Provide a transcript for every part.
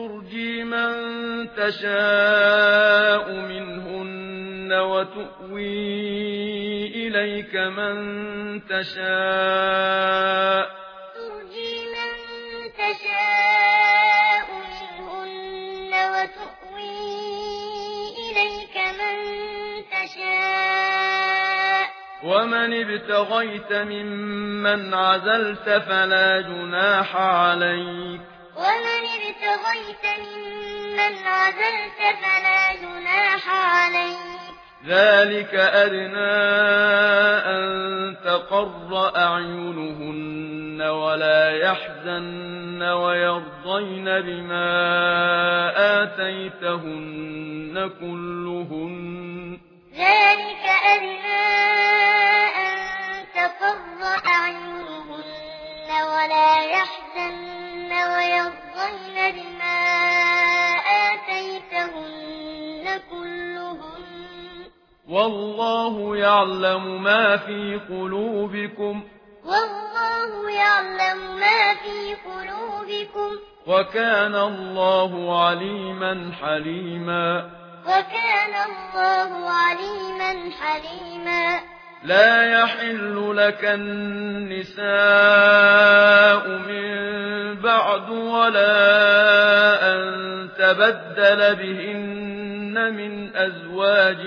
ترجي من تشاء منهن وتؤوي إليك من تشاء. ترجي من تشاء منهن وتؤوي إليك من تشاء. ومن ابتغيت ممن عزلت فلا جناح عليك. ومن عزلت فلا جناح عليك. ذلك أدنى أن تقر أعينهن ولا يحزن ويرضين بما آتيتهن كلهن. ذلك أدنى والله يعلم ما في قلوبكم. والله يعلم ما في قلوبكم. وكان الله عليما حليما. وكان الله عليما حليما. لا يحل لك النساء من بعد ولا أن تبدل بهن من أزواج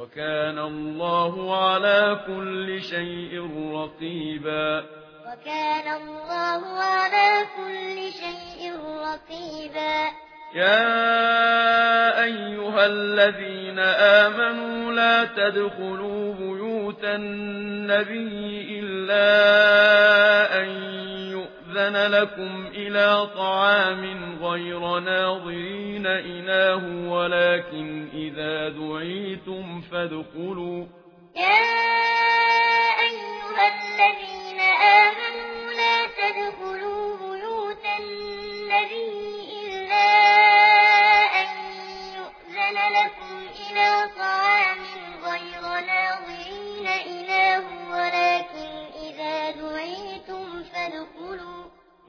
وكان الله على كل شيء رقيبا. وكان الله على كل شيء رقيبا. يا أيها الذين آمنوا لا تدخلوا بيوت النبي إلا لكم إلى طعام غير ناظرين إناه ولكن إذا دعيتم فادخلوا يا أيها الذين آمنوا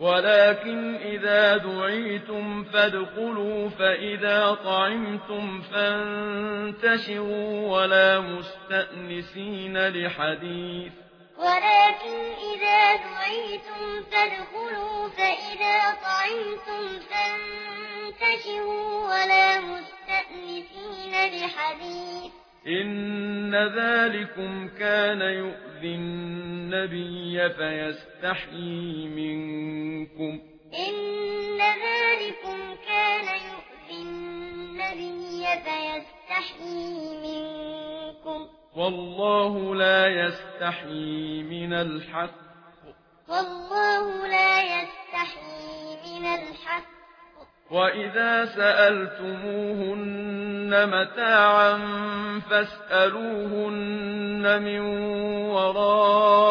ولكن إذا دعيتم فادخلوا فإذا طعمتم فانتشروا ولا مستأنسين لحديث ولكن إذا دعيتم فادخلوا فإذا طعمتم فانتشروا ولا مستأنسين لحديث إن ذلكم كان يؤذي النبي فيستحيي منكم. إن ذلكم كان يؤذي النبي فيستحيي منكم. والله لا يستحيي من الحق. والله لا يستحيي من الحق. وَإِذَا سَأَلْتُمُوهُنَّ مَتَاعًا فَاسْأَلُوهُنَّ مِنْ وَرَاءِ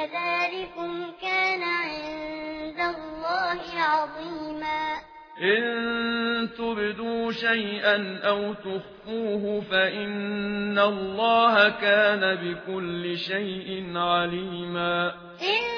فذلكم كان عند الله عظيما. إن تبدوا شيئا أو تخفوه فإن الله كان بكل شيء عليما. إن